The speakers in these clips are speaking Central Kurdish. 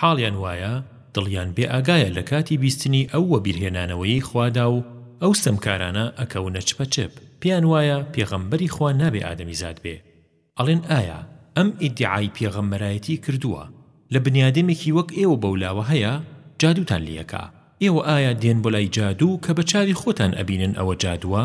حاڵیان وایە دڵیان بێ ئاگایە لە کاتی بیستنی ئەو وەبیرهێنانەوەیەی خوادا و ئەو ستەمکارانە ئەکەونە چپە چپ پێیان وایە پێغەمبەری خوا نابێ ئادەمیزاد بێ ئەڵێن ئایا ئەم ئیدعای پێغەمبەرایەتی کردووە لە بنیادەمێکی وەک ئێوە بەولاوە هەیە جادووتان لێ ئەکا ئێوە ئایا دێن بۆ لای جادوو کە بە چاوی خۆتان ئەبینن ئەوە جادووە؟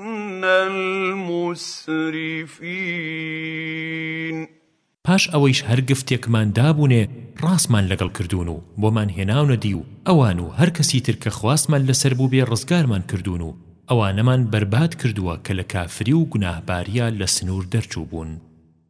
إن المسرفین. پاش ئەوەیش هەر گفتێکمان دابوونێ ڕاستمان لەگەڵ کردوون و بۆمان هێناونە دی و ئەوان و هەر کەسی تر کە خواستمان لەسەر بووبێ ڕزگارمان کردوون و ئەوانەمان بەرباد کردووە کە لە کافری و گوناهباریا لە سنوور دەرچووبوون.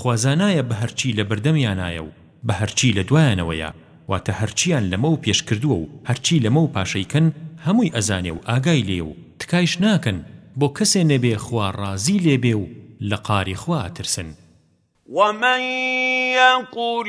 خوازانایە بە هەرچی لە بەردەمیانایە و بە هەرچی لە دوایانەوەیە، واتە هەرچییان لەمەو پێش کردووە و هەرچی لەمەو پاشەیکەن هەمووی ئەزانێ و ئاگای لێیە و تکایش ناکەن بۆ کەسێ نەبێ خوا ڕازی لێ بێ و لە قاری خوا ئەترسن. ومن یقول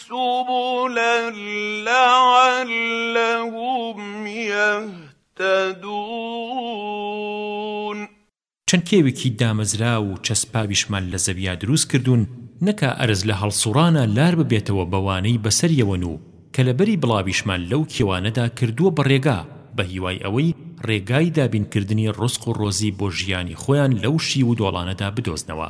سُبُلًا لَّعَلَّهُمْ یَهْتَدُونَ چەند کێوێکی دامەزراو و چەسپاویشمان لە زەویا دروست کردوون نەکا ئەرز لە هەڵسوڕانا لار ببێتەوە بە وانەی بەسەریەوەن و کە لە بەری بڵاویشمان لەو کێوانەدا کردووە بە ڕێگا بە هیوای ئەوەی ڕێگای دابین کردنی ڕزق و ڕۆزی بۆ ژیانی خۆیان لەو شیو و دۆڵانەدا بدۆزنەوە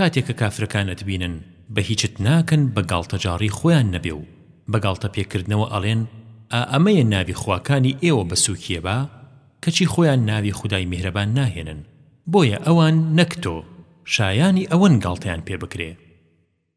کاتێ کە کافرەکان ئەتبینن بە هیچت ناکەن بە گاڵتەجاڕی خۆیان نەبێ و بە گاڵتە پێکردنەوە ئەڵێن ئا ئەمەیە ناوی خواکانی ئێوە بە سوکیە با کەچی خۆیان ناوی خودای میهرەبان ناهێنن بۆیە ئەوان نەک تۆ شایانی ئەوەن گاڵتەیان پێ بکرێ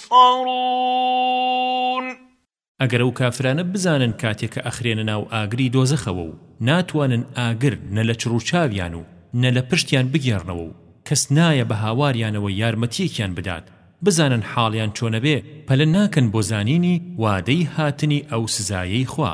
يَبْصَرُونَ ئەگەر ئەو کافرانە بزانن کاتێ کە ئەخرێنە ناو ئاگری دۆزەخەوە و ناتوانن ئاگر نە لە چڕ و چاویان و نە لە پشتیان بگێڕنەوە و کەس نایە بە هاواریانەوە یارمەتیەکیان بدات بزانن حاڵیان چۆنەبێ پەلە ناکەن بۆ زانینی وادەی هاتنی ئەو سزایەی خوا.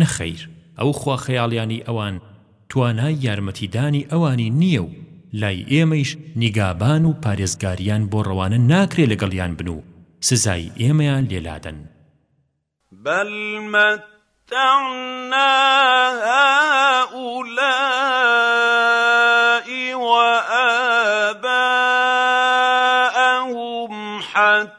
نەخەیر، ئەو خوا خەیاڵیانەی ئەوان توانای یارمەتی دانی ئەوانی نییە و لای ئێمەیش نیگابان و پارێزگاریان بۆ ڕەوانە ناکرێ لەگەڵیان بن و سزای ئێمەیان لێ لادەن. بل متعنا هؤلاء وآباءهم حتی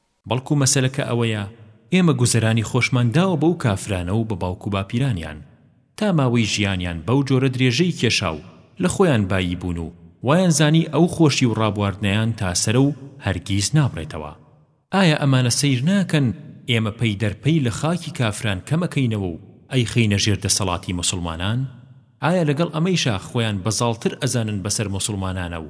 بەڵکو مەسەلەکە ئەوەیە ئێمە گوزەرانی خۆشمان داوە بەو کافرانە و بە باوک و باپیرانیان تا ماوەی ژیانیان بەو جۆرە درێژەی کێشا و لە خۆیان بایی بوون و وایان زانی ئەو خۆشی و ڕابواردنەیان تا سەرە و هەرگیز نابڕێتەوە ئایا ئەمانە سەیر ناکەن ئێمە پەی دەر پەی لە خاکی کافران کەم ئەکەینەوە و ئەیخەینە ژێر دەسەڵاتی موسڵمانان؟ ئایا لەگەڵ ئەمەیشا خۆیان بە زاڵتر ئەزانن بەسەر موسڵمانانا و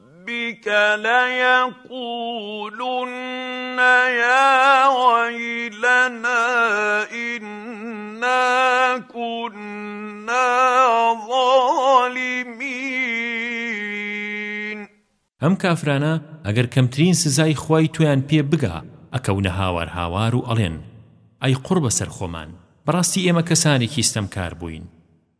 رَبِّکَ لَیَقُولُنَّ یَا وَیْلَنَا إِنَّا کُنَّا ظَالِمِینَ. ئەم کافرانە ئەگەر کەمترین سزای خوای تۆیان پێ بگا ئەکەونە هاوار هاوار و ئەڵێن، ئەی قوڕ بەسەر خۆمان، بەڕاستی ئێمە کەسانێکی ستەمکار بووین.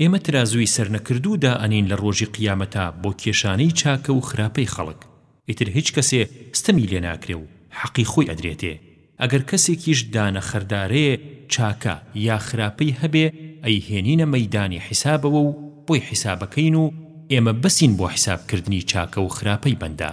ئێمە ترازووی سەرنەکردوو دائەنێین لە ڕۆژی قیامەتا بۆ کێشانەی چاکە و خراپەی خەڵک ئیتر هیچ کەسێ ستەمی لێ ناکرێ و حەقی خۆی ئەدرێتێ ئەگەر کەسێکیش دانە خەردارەێ چاکە یا خراپەی هەبێ ئەیهێنینە مەیدانی حیسابەوە و بۆی حیسابەکەین و ئێمە بەسین بۆ حیسابکردنی چاکە و خراپەی بەندە.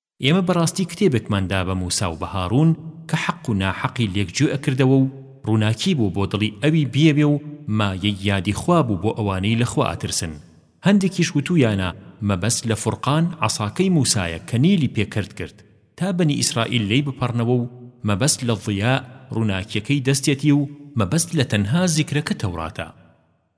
ئێمە بەڕاستی کتێبێکمان دا بە موسا و بە هاڕون کە حەق و ناحەقی لێک جوێ ئەکردەوە و ڕووناکی بوو بۆ دڵی ئەوی بیەوێ و مایەی یادی خوا بوو بۆ ئەوانەی لە خوا ئەترسن هەندێکیش وتوویانە مەبەست لە فورقان عەساکەی موسایە کە نیلی پێ کەرت کرد تا بەنی ئیسرائیل لێی بپەڕنەوە و مەبەست لە ضیاء ڕووناکیەکەی دەستیەتی و مەبەست لە تەنها زیکرەکە تەوراتە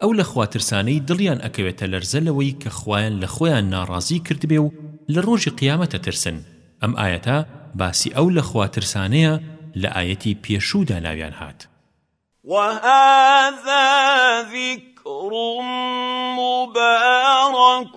ئەو لە خوا ترسانەی دڵیان ئەکەوێتە لەرزە لەوەی کە خوایان لە خۆیان ناڕازی کردبێ و لە ڕۆژی قیامەت ئەترسن، ئەم ئایەتە باسی ئەو لە خوا ترسانەیە لە ئایەتی پێشوودا ناویان هات. وهذا ذکر مبارک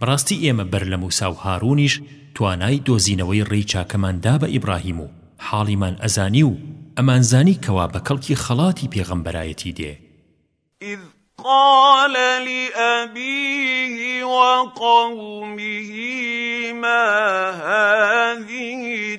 بەڕاستی ئێمە بەر لە موسا و هاروونیش توانای دۆزینەوەی ڕێی چاکەمان دا بە ئیبڕاهیم و حاڵیمان ئەزانی و ئەمانزانی کەوا بە کەڵکی خەڵاتی پێغەمبەرایەتی دێ. اذ قال لأبیه وقومه ما هذه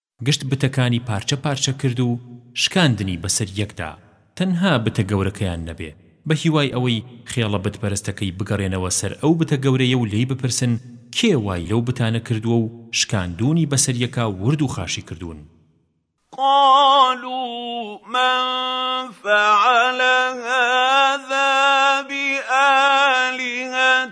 گشت بتەکانی پارچە پارچە کرد و شکاندنی بەسەر یەکدا تەنها بتە گەورەکەیان نەبێ بەهیوای ئەوەی خێڵە بت پەرستەکەی بگەڕێنەوە سەر ئەو بتە گەورەیە و لێی بپرسن کێ وای لەو بتانە کردووە و شکاندوونی بەسەر یەکا ورد و خاشی کردوون. قالوا من فعل هذا بآلهتنا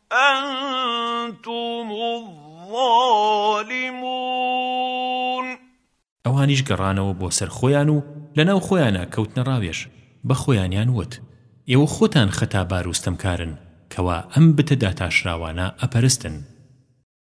انتم الظالمون. ئەوانیش گەڕانەوە بۆ سەر خۆیان و لەناو خۆیانا کەوتنە ڕاوێژ، بەخۆیانیان وت، ئێوە خۆتان خەتابار و ستەمکارن کەوا ئەم بتە داتاشراوانە ئەپەرستن.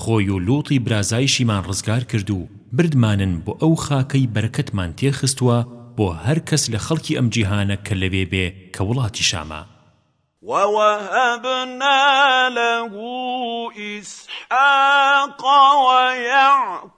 خۆی و لووطی برازایشیمان ڕزگار کرد و بردمانن بۆ ئەو خاکەی بەرەکەتمان تێ خستووە بۆ هەر کەس لە خەڵکی ئەم جیهانە کە لەوێ بێ کە وڵاتی شامە. ووهبنا له اسحاق ویعقوب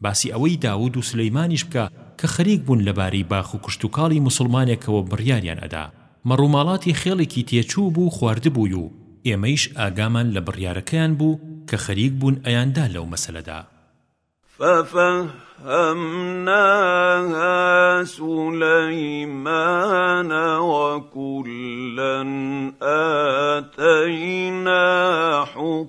باسی ئەوەی داود و سلیمانیش بکە کە خەریک بوون لە بارەی باخ و کشتوکاڵی موسڵمانێکەوە بڕیاریان ئەدا، مەڕوماڵاتی خێڵێکی تێچوو بوو خواردبووی و ئێمەیش ئاگامان لە بڕیارەکەیان بوو کە خەریک بوون ئەیاندا لەو مەسەلەدا. فَفَهَّمْنَاهَا سُلَیْمَانَ وَکُلًّا آتَیْنَا حُکْمًا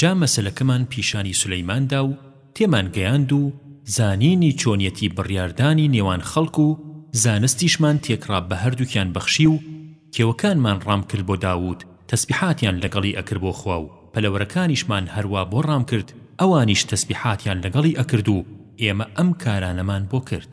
جا مەسەلەکەمان پیشانی سولەیمان دا و تێمان گەیاند و زانینی چۆنیەتی بڕیاردانی نێوان خەڵک و زانستیشمان تێکڕا بە هەردووکیان بەخشی و کێوەکانمان ڕام کرد بۆ داوود تەسبیحاتیان لەگەڵی ئەکرد بۆ خوا و پەلەوەرەکانیشمان هەروا بۆ ڕام کرد ئەوانیش تەسبیحاتیان لەگەڵی ئەکرد و ئێمە ئەم کارانەمان بۆ کرد.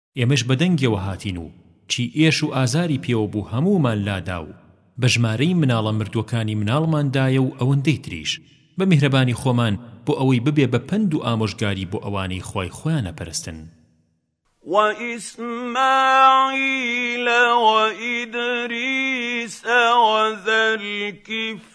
ئێمەش بە دەنگیەوە هاتین و چی ئێش و ئازاری پێوە بوو هەموومان لادا و بە ژمارەی مناڵە مردووەکانی مناڵمان دایە و ئەوەندەی تریش بە میهرەبانی خۆمان بۆ ئەوەی ببێ بە پەند و ئامۆژگاری بۆ ئەوانەی خوای خۆیان ئەپەرستن. وإسماعیل وإدریس وذا الکفل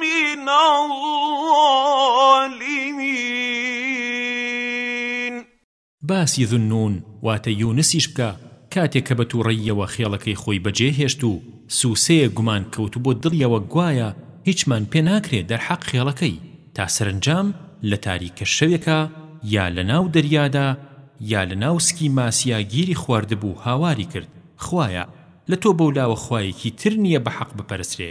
من الظالمین باسی ذوالنون واتە یونسیش بکە کاتێ کە بە توڕەییەوە خێڵەکەی خۆی بەجێ هێشت و سوسەیەک گومان کەوت و بۆ دڵیەوە گوایە هیچمان پێ ناکرێ دەرحەق خێڵەکەی تا سەرەنجام لە تاریکە شەوێکا یا لە ناو دەریادا یا لە ناو سکی ماسیا گیری خواردبوو هاواری کرد خوایە لە تۆ بەولاوە خوایەکی تر نیە بە حەق بپەرسرێ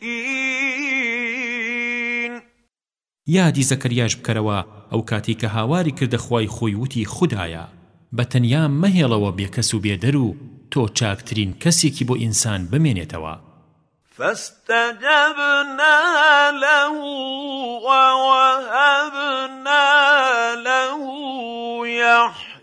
ین. یادی زەکەریاش بکەرەوە ئەو کاتەی کە هاواری کردە خوای خۆی وتی خودایە بە تەنیا مەهێڵەوە بێ کەس و بێ دەر و تۆ چاکترین کەسێکی بۆ ئینسان بمێنێتەوە. فاستجبنا له ووهبنا له یحیی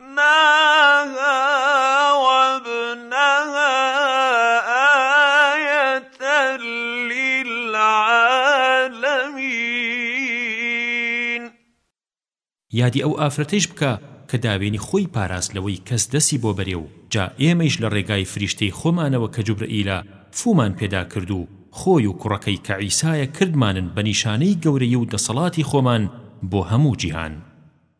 جعلناها وابنها آیة للعالمین یادی ئەو ئافرەتەیش بکە کە داوێنی خۆی پاراست لەوەی کەس دەستی بۆ بەرێ و جا ئێمەیش لە ڕێگای فریشتەی خۆمانەوە کە جوبرەئیلە فوومان پێدا کرد و خۆی و کوڕەکەی کە عیسایە کردمانن بە نیشانەی گەورەی و دەسەڵاتی خۆمان بۆ هەموو جیهان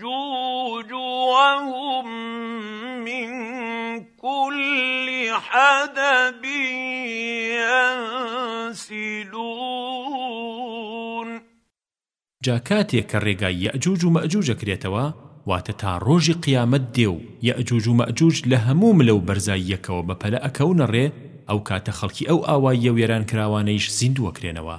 جوج وهم من کل حدب ینسلون جا کاتێ کە ڕێگای یەئجوج و مەئجوج ئەکرێتەوە واتە تا ڕۆژی قیامەت دێ و یەئجوج و مەئجوج لە هەموو ملە و بەرزاییەکەوە بە پەلە ئەکەونە ڕێ ئەو کاتە خەڵکی ئەو ئاواییە وێرانکراوانەیش زیندووەکرێنەوە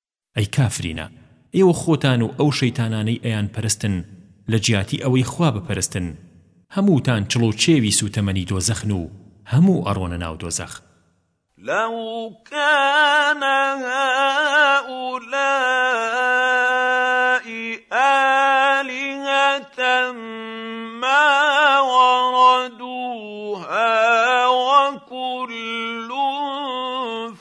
ئەی کافرینە ئێوە خۆتان و ئەو شەیتانانەی ئەیان پەرستن لە جیاتی ئەوەی خوا بپەرستن هەمووتان چڵ و چێوی سووتەمەنی دۆزەخن و هەموو ئەڕۆنە ناو دۆزەخ. لو كان هؤلاء آلهة ما وردوها وكل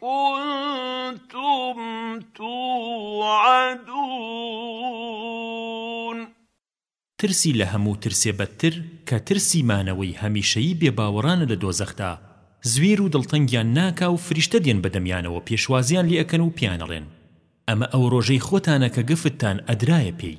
کنتم توعدون ترسی لە هەموو ترسێ بەدتر کە ترسی مانەوەی هەمیشەیی بێ باوەڕانە لە دۆزەخدا زوێر و دڵتەنگیان ناکا و فریشتە دێن بە دەمیانەوە پێشوازیان لێ ئەکەن و پێیان ئەڵێن ئەمە ئەو ڕۆژەی خۆتانە کە گفتتان ئەدرایە پێی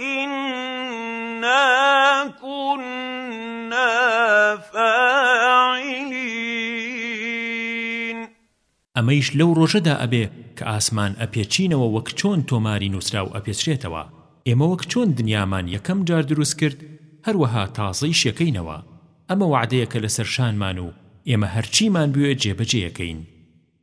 ئینا کوننا فاعلین. ئەمەیش لەو ڕۆژەدا ئەبێ کە ئاسمان ئەپێچینەوە وەک چۆن تۆماری نوسراو ئەپێچرێتەوە، ئێمە وەک چۆن دنیامان یەکەم جار دروست کرد هەروەها تازەیش یەکەینەوە، ئەمە وەعدەیەکە لەسەر شانمان و ئێمە هەرچیمان بوێ جێبەجێ یەکەین.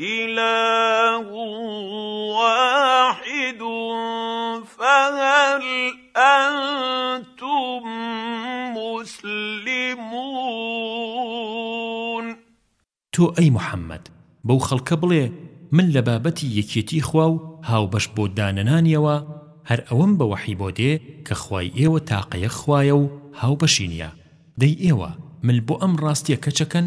إله واحد فهل أنتم مسلمون تۆ ئەی محەمەد بەو خەڵکە بڵێ من لە بابەتی یەکێتی خوا و هاوبەش بۆ دانەنانیەوە هەر ئەوەم بە وەحی بۆ دێ کە خوای ئێوە تاقە یەک خوایە و هاوبەشی نیە دەی ئێوە مل بۆ ئەم ڕاستیە کەچەکەن؟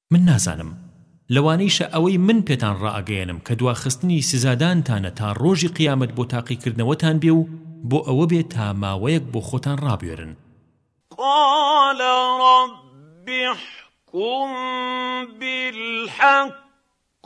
من نازانم، لەوانەیشە ئەوەی من پێتان ڕائەگەیەنم کە دواخستنی سزادانتانە تا ڕۆژی قیامەت بۆ تاقیکردنەوەتان بێ و بۆ ئەوە بێ تا ماوەیەک بۆ خۆتان ڕابوێرن. قال رب احکم بالحق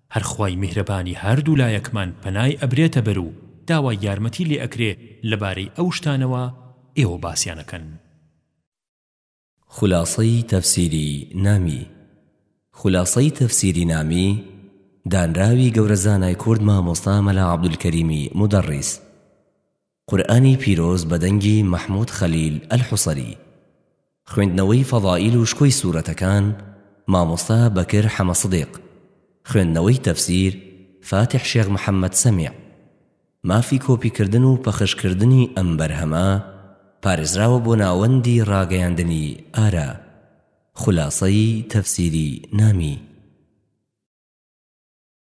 هەر خوای میهرەبانی هەردوو لایەکمان پەنای ئەبرێتە بەر و داوای یارمەتی لێ ئەکرێ لەبارەی ئەو شتانەوە ئێوە باسیان ئەکەن. خولاسەی تەفسیری نامی خولاسەی تەفسیری نامی دانراوی گەورە زانای کورد مامۆستا مەلا عەبدولکەریمی مودەڕیس. قورئانی پیرۆز بە دەنگی مەحمود خەلیل ئەلحوسری خوێندنەوەی فەضائیل و شکۆی سورەتەکان مامۆستا بەکر حەمە سدیق خوێندنەوەی تەفسیر فاتیح شێخ محەمەد سەمیع مافی کۆپی کردن و پەخش کردنی ئەم بەرهەمە پارێزراوە بۆ ناوەندی ڕاگەیاندنی ئارا خولاسەی تەفسیری نامی.